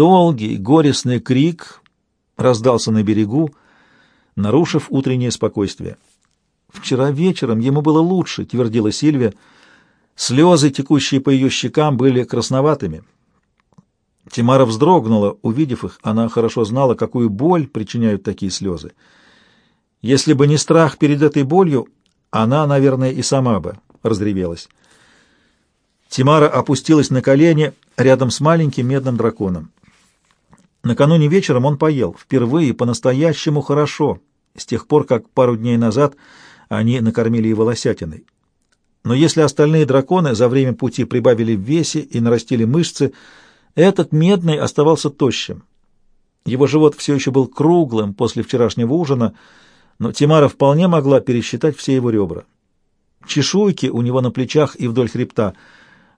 Долгий, горестный крик раздался на берегу, нарушив утреннее спокойствие. «Вчера вечером ему было лучше», — твердила Сильвия. Слезы, текущие по ее щекам, были красноватыми. Тимара вздрогнула, увидев их. Она хорошо знала, какую боль причиняют такие слезы. Если бы не страх перед этой болью, она, наверное, и сама бы разревелась. Тимара опустилась на колени рядом с маленьким медным драконом. Накануне вечером он поел, впервые по-настоящему хорошо, с тех пор, как пару дней назад они накормили его лосятиной. Но если остальные драконы за время пути прибавили в весе и нарастили мышцы, этот медный оставался тощим. Его живот все еще был круглым после вчерашнего ужина, но Тимара вполне могла пересчитать все его ребра. Чешуйки у него на плечах и вдоль хребта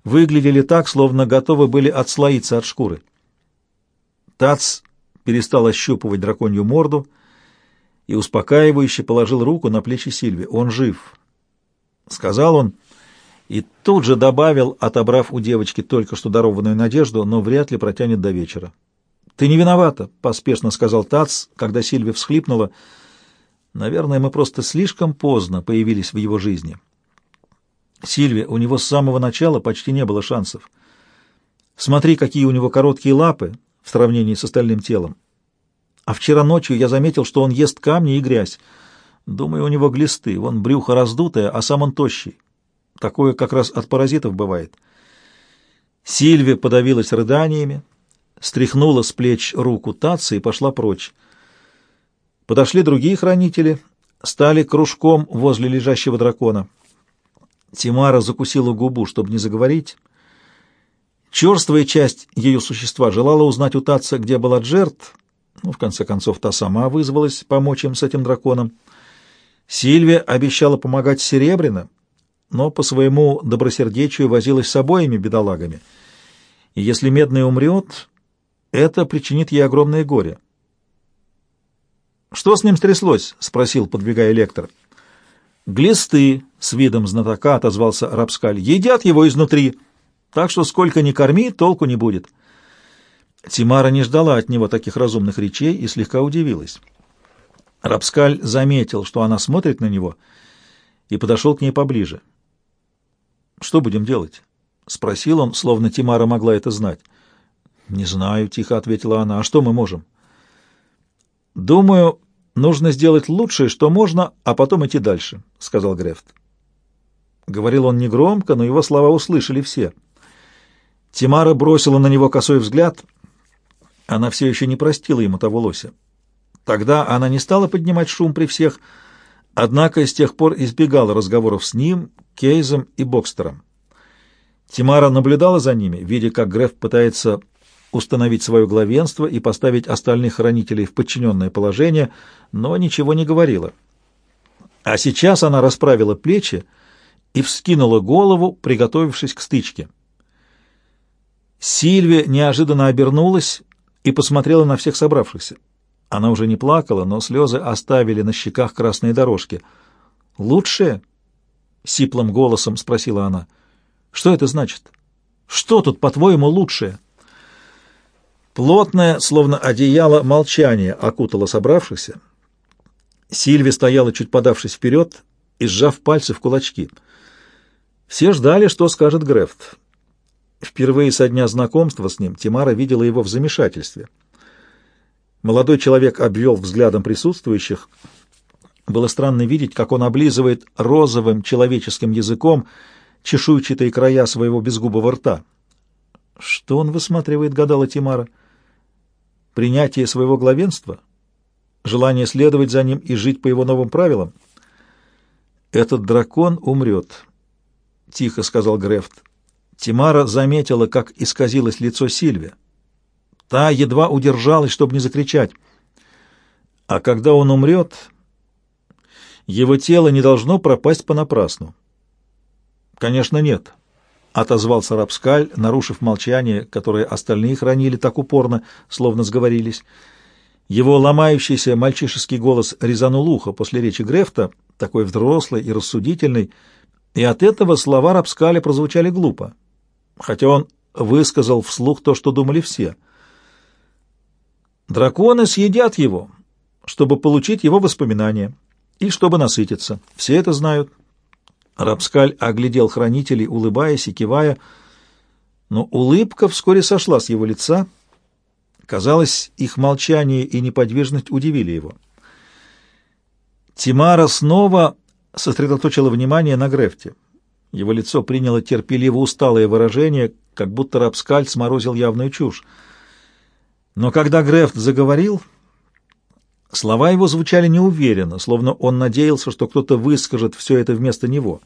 выглядели так, словно готовы были отслоиться от шкуры. Тац перестал ощупывать драконью морду и успокаивающе положил руку на плечи Сильви. «Он жив», — сказал он, и тут же добавил, отобрав у девочки только что дарованную надежду, но вряд ли протянет до вечера. «Ты не виновата», — поспешно сказал Тац, когда Сильви всхлипнула. «Наверное, мы просто слишком поздно появились в его жизни». Сильви, у него с самого начала почти не было шансов. Смотри, какие у него короткие лапы сравнении с остальным телом. А вчера ночью я заметил, что он ест камни и грязь. Думаю, у него глисты, вон брюхо раздутое, а сам он тощий. Такое как раз от паразитов бывает. Сильви подавилась рыданиями, стряхнула с плеч руку Татца и пошла прочь. Подошли другие хранители, стали кружком возле лежащего дракона. Тимара закусила губу, чтобы не заговорить. Черствая часть ее существа желала узнать у Татца, где была Джерт. Ну, в конце концов, та сама вызвалась помочь им с этим драконом. Сильвия обещала помогать Серебряно, но по своему добросердечию возилась с обоими бедолагами. И если Медный умрет, это причинит ей огромное горе. «Что с ним стряслось?» — спросил, подвигая лектор. «Глисты», — с видом знатока отозвался Рапскаль, — «едят его изнутри, так что сколько ни корми, толку не будет». Тимара не ждала от него таких разумных речей и слегка удивилась. Рапскаль заметил, что она смотрит на него, и подошел к ней поближе. «Что будем делать?» — спросил он, словно Тимара могла это знать. «Не знаю», — тихо ответила она. «А что мы можем?» «Думаю, нужно сделать лучшее, что можно, а потом идти дальше», — сказал Грефт. Говорил он негромко, но его слова услышали все. Тимара бросила на него косой взгляд. Она все еще не простила ему того лося. Тогда она не стала поднимать шум при всех, однако с тех пор избегала разговоров с ним, Кейзом и Бокстером. Тимара наблюдала за ними, видя, как Греф пытается установить свое главенство и поставить остальных хранителей в подчиненное положение, но ничего не говорила. А сейчас она расправила плечи и вскинула голову, приготовившись к стычке. Сильвия неожиданно обернулась и посмотрела на всех собравшихся. Она уже не плакала, но слезы оставили на щеках красные дорожки. «Лучшее?» — сиплым голосом спросила она. «Что это значит? Что тут, по-твоему, лучшее?» Плотное, словно одеяло, молчание окутало собравшихся. Сильви стояла, чуть подавшись вперед и сжав пальцы в кулачки. Все ждали, что скажет Грефт. Впервые со дня знакомства с ним Тимара видела его в замешательстве — Молодой человек обвел взглядом присутствующих. Было странно видеть, как он облизывает розовым человеческим языком чешуйчатые края своего безгубого рта. Что он высматривает, гадала Тимара? Принятие своего главенства? Желание следовать за ним и жить по его новым правилам? Этот дракон умрет, — тихо сказал Грефт. Тимара заметила, как исказилось лицо Сильвия. Та едва удержалась, чтобы не закричать. А когда он умрет, его тело не должно пропасть понапрасну. Конечно, нет, — отозвался Рапскаль, нарушив молчание, которое остальные хранили так упорно, словно сговорились. Его ломающийся мальчишеский голос резанул ухо после речи Грефта, такой взрослый и рассудительный, и от этого слова Рапскаля прозвучали глупо, хотя он высказал вслух то, что думали все — Драконы съедят его, чтобы получить его воспоминания и чтобы насытиться. Все это знают. Рапскаль оглядел хранителей, улыбаясь и кивая, но улыбка вскоре сошла с его лица. Казалось, их молчание и неподвижность удивили его. Тимара снова сосредоточила внимание на Грефте. Его лицо приняло терпеливо усталое выражение, как будто Рапскаль сморозил явную чушь. Но когда Грефт заговорил, слова его звучали неуверенно, словно он надеялся, что кто-то выскажет все это вместо него.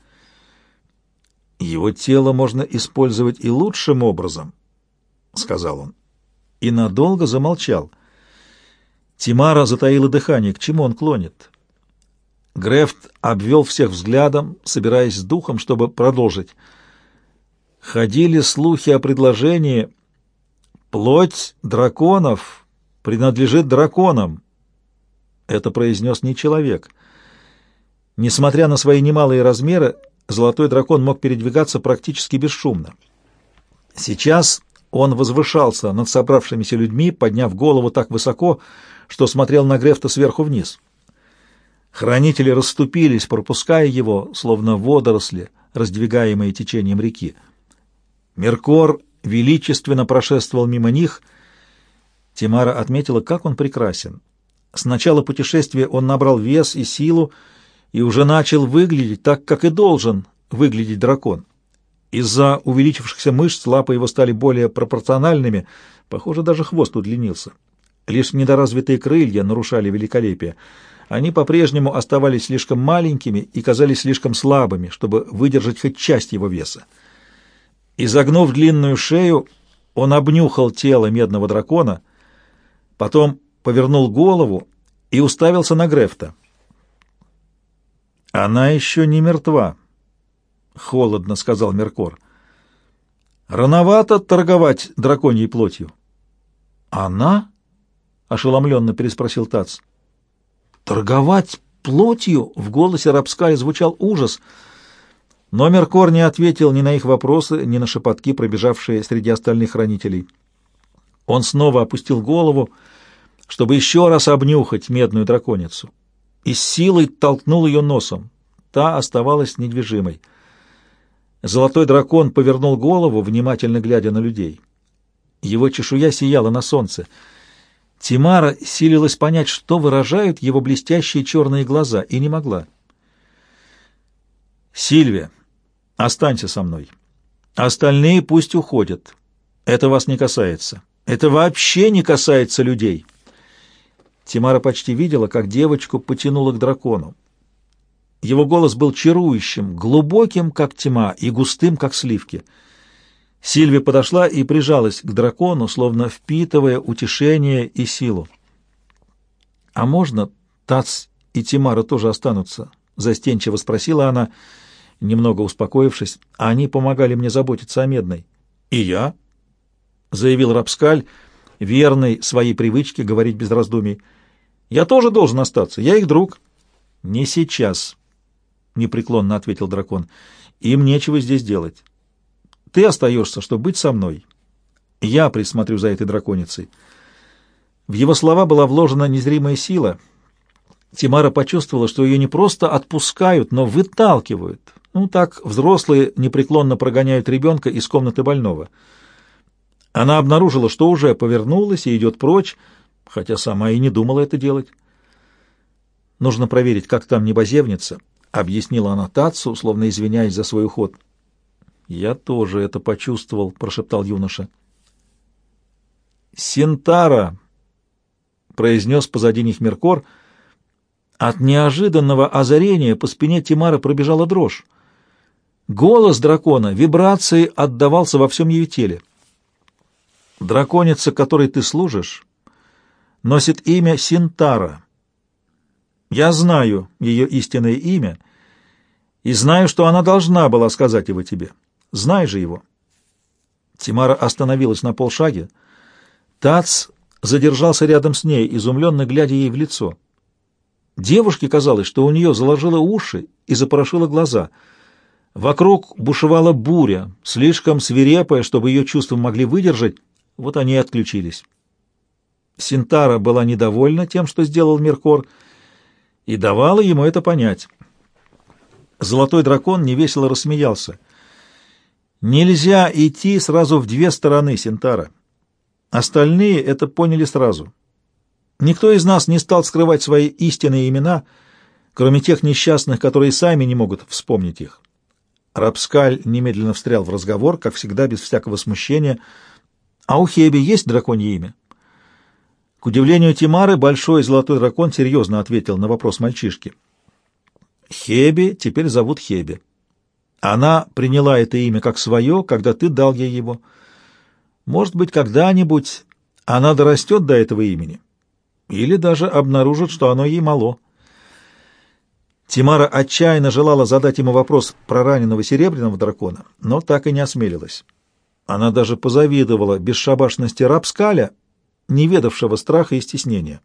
«Его тело можно использовать и лучшим образом», — сказал он, и надолго замолчал. Тимара затаила дыхание. К чему он клонит? Грефт обвел всех взглядом, собираясь с духом, чтобы продолжить. Ходили слухи о предложении «Плоть драконов принадлежит драконам». Это произнес не человек. Несмотря на свои немалые размеры, золотой дракон мог передвигаться практически бесшумно. Сейчас он возвышался над собравшимися людьми, подняв голову так высоко, что смотрел на Грефта сверху вниз. Хранители расступились, пропуская его, словно водоросли, раздвигаемые течением реки. Меркор величественно прошествовал мимо них. Тимара отметила, как он прекрасен. С начала путешествия он набрал вес и силу и уже начал выглядеть так, как и должен выглядеть дракон. Из-за увеличившихся мышц лапы его стали более пропорциональными, похоже, даже хвост удлинился. Лишь недоразвитые крылья нарушали великолепие — они по-прежнему оставались слишком маленькими и казались слишком слабыми, чтобы выдержать хоть часть его веса. Изогнув длинную шею, он обнюхал тело медного дракона, потом повернул голову и уставился на Грефта. «Она еще не мертва», — холодно сказал Меркор. «Рановато торговать драконьей плотью». «Она?» — ошеломленно переспросил Тац. Торговать плотью? В голосе Рапскаля звучал ужас. Но Меркор не ответил ни на их вопросы, ни на шепотки, пробежавшие среди остальных хранителей. Он снова опустил голову, чтобы еще раз обнюхать медную драконицу, и силой толкнул ее носом. Та оставалась недвижимой. Золотой дракон повернул голову, внимательно глядя на людей. Его чешуя сияла на солнце — Тимара силилась понять, что выражают его блестящие черные глаза, и не могла. «Сильвия, останься со мной. Остальные пусть уходят. Это вас не касается. Это вообще не касается людей». Тимара почти видела, как девочку потянуло к дракону. Его голос был чарующим, глубоким, как тьма, и густым, как сливки — Сильви подошла и прижалась к дракону, словно впитывая утешение и силу. «А можно Тац и Тимара тоже останутся?» — застенчиво спросила она, немного успокоившись. «Они помогали мне заботиться о Медной». «И я?» — заявил Рапскаль, верный своей привычке говорить без раздумий. «Я тоже должен остаться. Я их друг». «Не сейчас», — непреклонно ответил дракон. «Им нечего здесь делать». Ты остаешься, чтобы быть со мной. Я присмотрю за этой драконицей». В его слова была вложена незримая сила. Тимара почувствовала, что ее не просто отпускают, но выталкивают. Ну, так взрослые непреклонно прогоняют ребенка из комнаты больного. Она обнаружила, что уже повернулась и идет прочь, хотя сама и не думала это делать. «Нужно проверить, как там небозевница», — объяснила она Тацу, словно извиняясь за свой уход. «Я тоже это почувствовал», — прошептал юноша. «Синтара!» — произнес позади них Меркор. От неожиданного озарения по спине Тимара пробежала дрожь. Голос дракона вибрацией отдавался во всем ее теле. «Драконица, которой ты служишь, носит имя Синтара. Я знаю ее истинное имя и знаю, что она должна была сказать его тебе». Знай же его. Тимара остановилась на полшаге. Тац задержался рядом с ней, изумленно глядя ей в лицо. Девушке казалось, что у нее заложило уши и запорошило глаза. Вокруг бушевала буря, слишком свирепая, чтобы ее чувства могли выдержать, вот они и отключились. Синтара была недовольна тем, что сделал Меркор, и давала ему это понять. Золотой дракон невесело рассмеялся. «Нельзя идти сразу в две стороны, Синтара. Остальные это поняли сразу. Никто из нас не стал скрывать свои истинные имена, кроме тех несчастных, которые сами не могут вспомнить их. Рапскаль немедленно встрял в разговор, как всегда, без всякого смущения. «А у Хеби есть драконье имя?» К удивлению Тимары, большой золотой дракон серьезно ответил на вопрос мальчишки. «Хеби теперь зовут Хеби. Она приняла это имя как свое, когда ты дал ей его. Может быть, когда-нибудь она дорастет до этого имени. Или даже обнаружит, что оно ей мало». Тимара отчаянно желала задать ему вопрос про раненого серебряного дракона, но так и не осмелилась. Она даже позавидовала бесшабашности Рапскаля, не ведавшего страха и стеснения.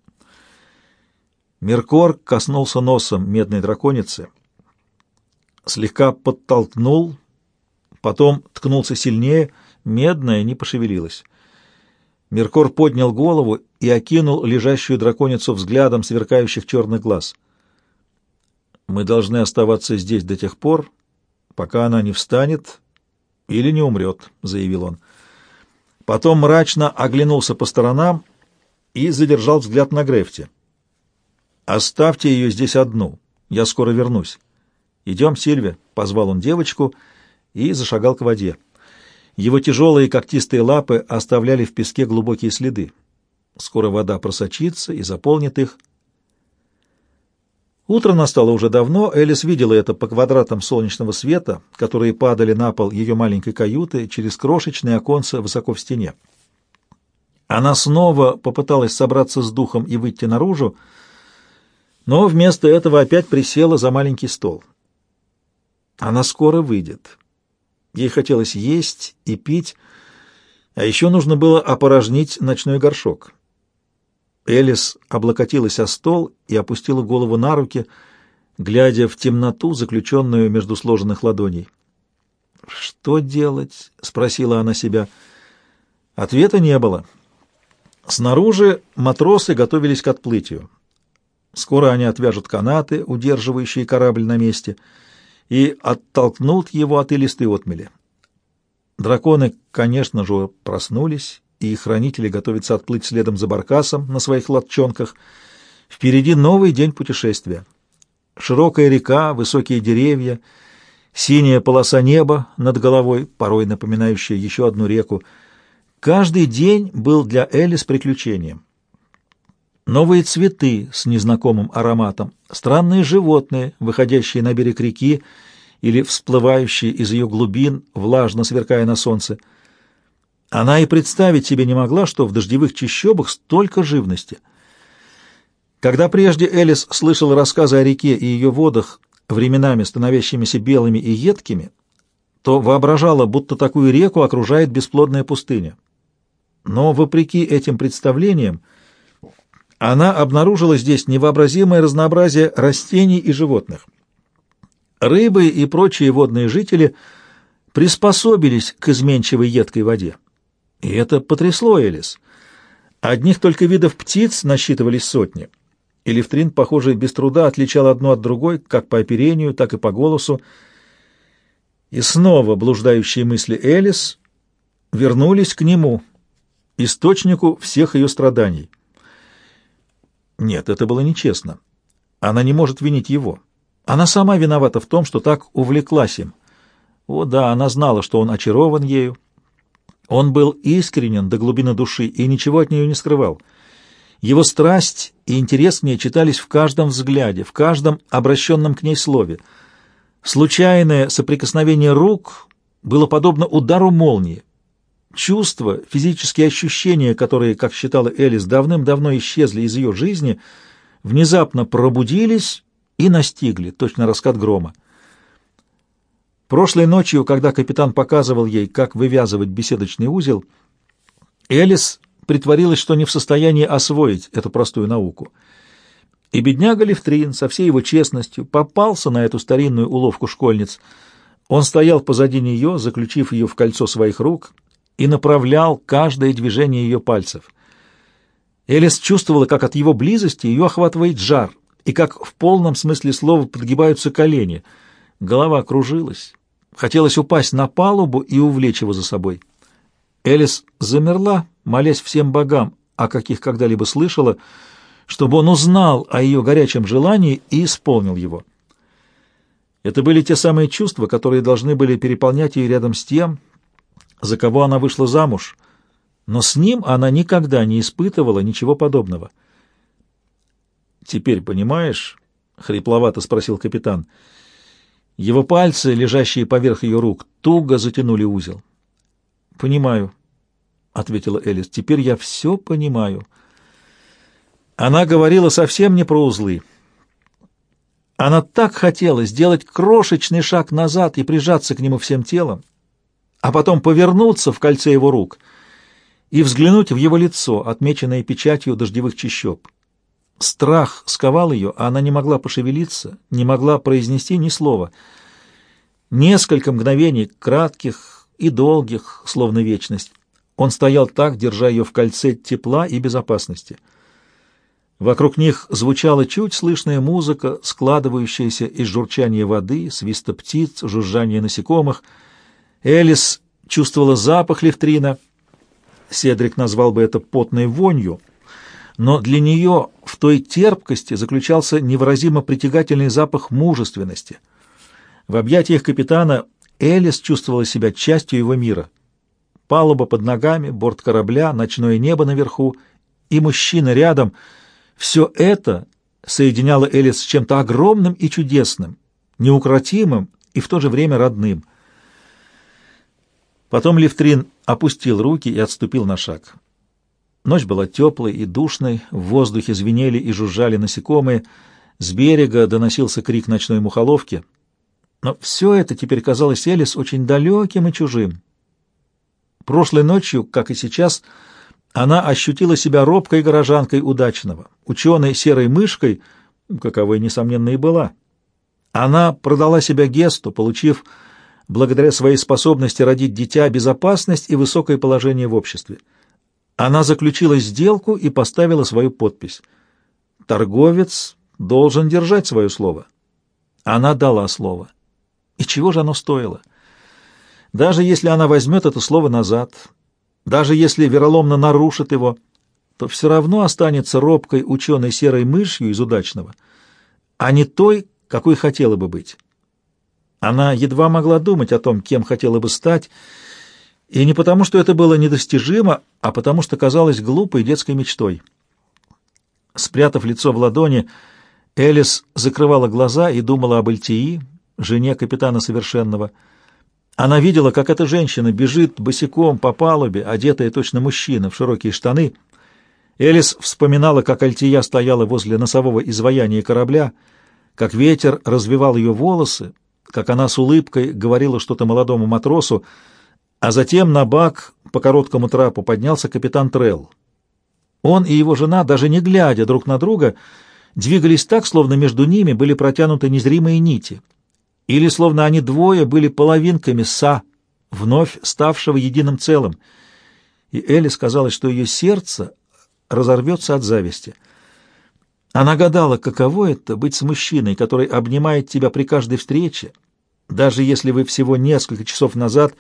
Меркор коснулся носом медной драконицы, слегка подтолкнул, потом ткнулся сильнее, медная не пошевелилась. Меркор поднял голову и окинул лежащую драконицу взглядом сверкающих черных глаз — мы должны оставаться здесь до тех пор, пока она не встанет или не умрет», — заявил он. Потом мрачно оглянулся по сторонам и задержал взгляд на Грефте. «Оставьте ее здесь одну, я скоро вернусь». «Идем, Сильвия», — позвал он девочку и зашагал к воде. Его тяжелые когтистые лапы оставляли в песке глубокие следы. Скоро вода просочится и заполнит их. Утро настало уже давно, Элис видела это по квадратам солнечного света, которые падали на пол ее маленькой каюты через крошечные оконца высоко в стене. Она снова попыталась собраться с духом и выйти наружу, но вместо этого опять присела за маленький стол. Она скоро выйдет. Ей хотелось есть и пить, а еще нужно было опорожнить ночной горшок. Элис облокотилась о стол и опустила голову на руки, глядя в темноту, заключенную между сложенных ладоней. «Что делать?» — спросила она себя. Ответа не было. Снаружи матросы готовились к отплытию. Скоро они отвяжут канаты, удерживающие корабль на месте, и оттолкнут его от илистой отмели. Драконы, конечно же, проснулись и хранители готовятся отплыть следом за баркасом на своих лодчонках. Впереди новый день путешествия. Широкая река, высокие деревья, синяя полоса неба над головой, порой напоминающая еще одну реку. Каждый день был для Элис приключением. Новые цветы с незнакомым ароматом, странные животные, выходящие на берег реки или всплывающие из ее глубин, влажно сверкая на солнце — она и представить себе не могла, что в дождевых чащобах столько живности. Когда прежде Элис слышала рассказы о реке и ее водах, временами становящимися белыми и едкими, то воображала, будто такую реку окружает бесплодная пустыня. Но, вопреки этим представлениям, она обнаружила здесь невообразимое разнообразие растений и животных. Рыбы и прочие водные жители приспособились к изменчивой едкой воде. И это потрясло Элис. Одних только видов птиц насчитывались сотни. И Левтрин, похоже, без труда отличал одну от другой, как по оперению, так и по голосу. И снова блуждающие мысли Элис вернулись к нему, источнику всех ее страданий. Нет, это было нечестно. Она не может винить его. Она сама виновата в том, что так увлеклась им. О да, она знала, что он очарован ею, он был искренен до глубины души и ничего от нее не скрывал. Его страсть и интерес к ней читались в каждом взгляде, в каждом обращенном к ней слове. Случайное соприкосновение рук было подобно удару молнии. Чувства, физические ощущения, которые, как считала Элис, давным-давно исчезли из ее жизни, внезапно пробудились и настигли, точно раскат грома. Прошлой ночью, когда капитан показывал ей, как вывязывать беседочный узел, Элис притворилась, что не в состоянии освоить эту простую науку. И бедняга Левтрин со всей его честностью попался на эту старинную уловку школьниц. Он стоял позади нее, заключив ее в кольцо своих рук, и направлял каждое движение ее пальцев. Элис чувствовала, как от его близости ее охватывает жар, и как в полном смысле слова подгибаются колени. Голова кружилась. Хотелось упасть на палубу и увлечь его за собой. Элис замерла, молясь всем богам, о каких когда-либо слышала, чтобы он узнал о ее горячем желании и исполнил его. Это были те самые чувства, которые должны были переполнять ее рядом с тем, за кого она вышла замуж, но с ним она никогда не испытывала ничего подобного. «Теперь понимаешь?» — хрипловато спросил капитан. Его пальцы, лежащие поверх ее рук, туго затянули узел. «Понимаю», — ответила Элис. «Теперь я все понимаю». Она говорила совсем не про узлы. Она так хотела сделать крошечный шаг назад и прижаться к нему всем телом, а потом повернуться в кольце его рук и взглянуть в его лицо, отмеченное печатью дождевых чащоб. Страх сковал ее, а она не могла пошевелиться, не могла произнести ни слова. Несколько мгновений, кратких и долгих, словно вечность, он стоял так, держа ее в кольце тепла и безопасности — Вокруг них звучала чуть слышная музыка, складывающаяся из журчания воды, свиста птиц, жужжания насекомых. Элис чувствовала запах левтрина. Седрик назвал бы это потной вонью, но для нее в той терпкости заключался невыразимо притягательный запах мужественности. В объятиях капитана Элис чувствовала себя частью его мира. Палуба под ногами, борт корабля, ночное небо наверху и мужчина рядом — все это соединяло Элис с чем-то огромным и чудесным, неукротимым и в то же время родным. Потом Левтрин опустил руки и отступил на шаг. Ночь была теплой и душной, в воздухе звенели и жужжали насекомые, с берега доносился крик ночной мухоловки. Но все это теперь казалось Элис очень далеким и чужим. Прошлой ночью, как и сейчас, — она ощутила себя робкой горожанкой удачного, ученой серой мышкой, каковой, несомненно, и была. Она продала себя Гесту, получив, благодаря своей способности родить дитя, безопасность и высокое положение в обществе. Она заключила сделку и поставила свою подпись. Торговец должен держать свое слово. Она дала слово. И чего же оно стоило? Даже если она возьмет это слово назад — даже если вероломно нарушит его, то все равно останется робкой ученой серой мышью из удачного, а не той, какой хотела бы быть. Она едва могла думать о том, кем хотела бы стать, и не потому, что это было недостижимо, а потому, что казалось глупой детской мечтой. Спрятав лицо в ладони, Элис закрывала глаза и думала об Эльтии, жене капитана Совершенного, — она видела, как эта женщина бежит босиком по палубе, одетая точно мужчина, в широкие штаны. Элис вспоминала, как Альтия стояла возле носового изваяния корабля, как ветер развивал ее волосы, как она с улыбкой говорила что-то молодому матросу, а затем на бак по короткому трапу поднялся капитан Трелл. Он и его жена, даже не глядя друг на друга, двигались так, словно между ними были протянуты незримые нити — или словно они двое были половинками «са», вновь ставшего единым целым. И Элли сказала, что ее сердце разорвется от зависти. Она гадала, каково это — быть с мужчиной, который обнимает тебя при каждой встрече, даже если вы всего несколько часов назад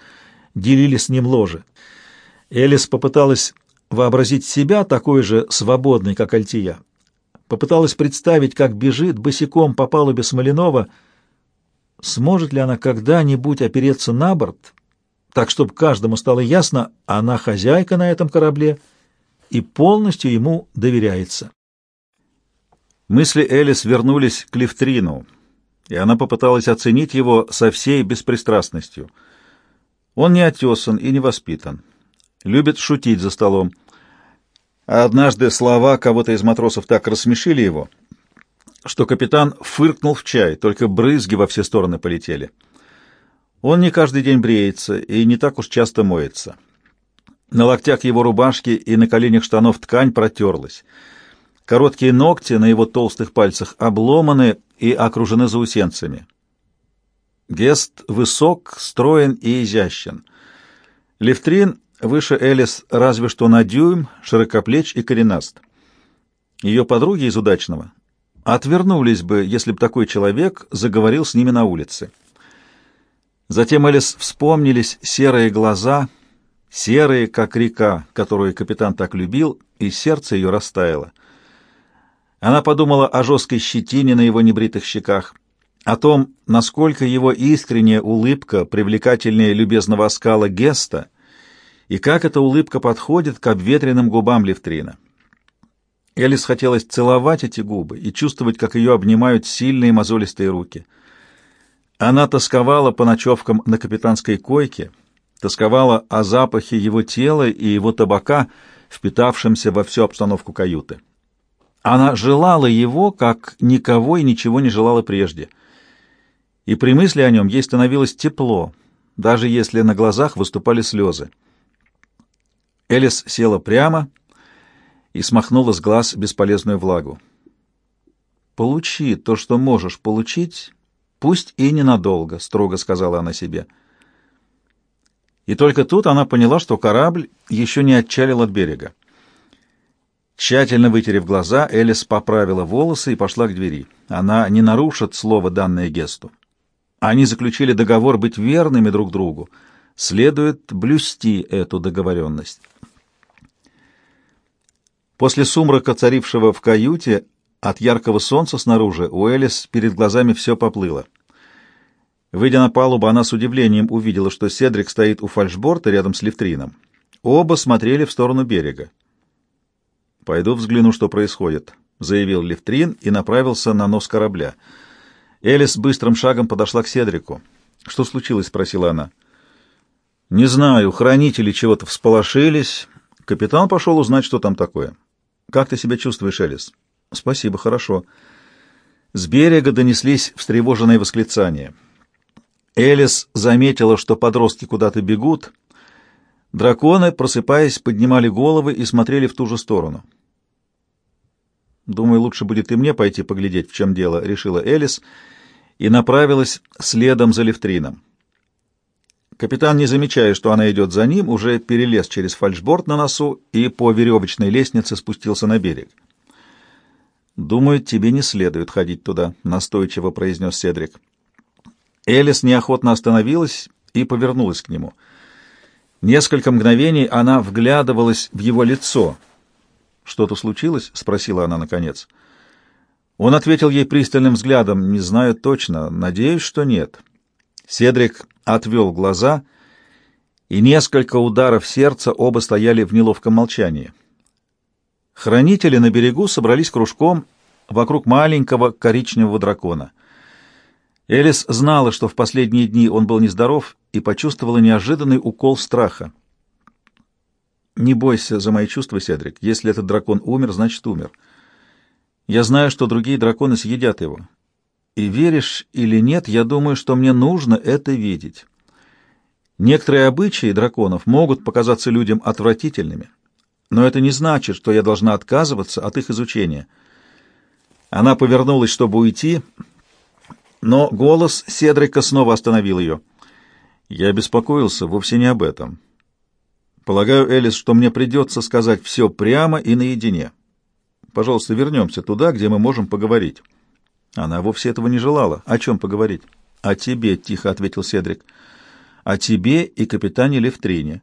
делили с ним ложе. Элис попыталась вообразить себя такой же свободной, как Альтия. Попыталась представить, как бежит босиком по палубе Смоленова — Сможет ли она когда-нибудь опереться на борт, так чтобы каждому стало ясно, она хозяйка на этом корабле и полностью ему доверяется? Мысли Элис вернулись к Лифтрину, и она попыталась оценить его со всей беспристрастностью. Он не отесан и не воспитан, любит шутить за столом. А однажды слова кого-то из матросов так рассмешили его — что капитан фыркнул в чай, только брызги во все стороны полетели. Он не каждый день бреется и не так уж часто моется. На локтях его рубашки и на коленях штанов ткань протерлась. Короткие ногти на его толстых пальцах обломаны и окружены заусенцами. Гест высок, строен и изящен. Левтрин выше Элис разве что на дюйм, широкоплеч и коренаст. ее подруги из удачного, отвернулись бы, если бы такой человек заговорил с ними на улице. Затем Элис вспомнились серые глаза, серые, как река, которую капитан так любил, и сердце ее растаяло. Она подумала о жесткой щетине на его небритых щеках, о том, насколько его искренняя улыбка привлекательнее любезного оскала Геста, и как эта улыбка подходит к обветренным губам Левтрина. Элис хотелось целовать эти губы и чувствовать, как ее обнимают сильные мозолистые руки. Она тосковала по ночевкам на капитанской койке, тосковала о запахе его тела и его табака, впитавшемся во всю обстановку каюты. Она желала его, как никого и ничего не желала прежде. И при мысли о нем ей становилось тепло, даже если на глазах выступали слезы. Элис села прямо и смахнула с глаз бесполезную влагу. «Получи то, что можешь получить, пусть и ненадолго», — строго сказала она себе. И только тут она поняла, что корабль еще не отчалил от берега. Тщательно вытерев глаза, Элис поправила волосы и пошла к двери. Она не нарушит слово, данное Гесту. Они заключили договор быть верными друг другу. Следует блюсти эту договоренность. После сумрака, царившего в каюте, от яркого солнца снаружи, у Элис перед глазами все поплыло. Выйдя на палубу, она с удивлением увидела, что Седрик стоит у фальшборта рядом с Левтрином. Оба смотрели в сторону берега. «Пойду взгляну, что происходит», — заявил Левтрин и направился на нос корабля. Элис быстрым шагом подошла к Седрику. «Что случилось?» — спросила она. «Не знаю, хранители чего-то всполошились. Капитан пошел узнать, что там такое». «Как ты себя чувствуешь, Элис?» «Спасибо, хорошо». С берега донеслись встревоженные восклицания. Элис заметила, что подростки куда-то бегут. Драконы, просыпаясь, поднимали головы и смотрели в ту же сторону. «Думаю, лучше будет и мне пойти поглядеть, в чем дело», — решила Элис и направилась следом за Левтрином. Капитан, не замечая, что она идет за ним, уже перелез через фальшборд на носу и по веревочной лестнице спустился на берег. «Думаю, тебе не следует ходить туда», — настойчиво произнес Седрик. Элис неохотно остановилась и повернулась к нему. Несколько мгновений она вглядывалась в его лицо. «Что-то случилось?» — спросила она наконец. Он ответил ей пристальным взглядом. «Не знаю точно. Надеюсь, что нет». Седрик отвел глаза, и несколько ударов сердца оба стояли в неловком молчании. Хранители на берегу собрались кружком вокруг маленького коричневого дракона. Элис знала, что в последние дни он был нездоров, и почувствовала неожиданный укол страха. «Не бойся за мои чувства, Седрик. Если этот дракон умер, значит умер. Я знаю, что другие драконы съедят его. И веришь или нет, я думаю, что мне нужно это видеть. Некоторые обычаи драконов могут показаться людям отвратительными, но это не значит, что я должна отказываться от их изучения. Она повернулась, чтобы уйти, но голос Седрика снова остановил ее. Я беспокоился вовсе не об этом. Полагаю, Элис, что мне придется сказать все прямо и наедине. Пожалуйста, вернемся туда, где мы можем поговорить. Она вовсе этого не желала. О чем поговорить? — О тебе, — тихо ответил Седрик. — О тебе и капитане Левтрине.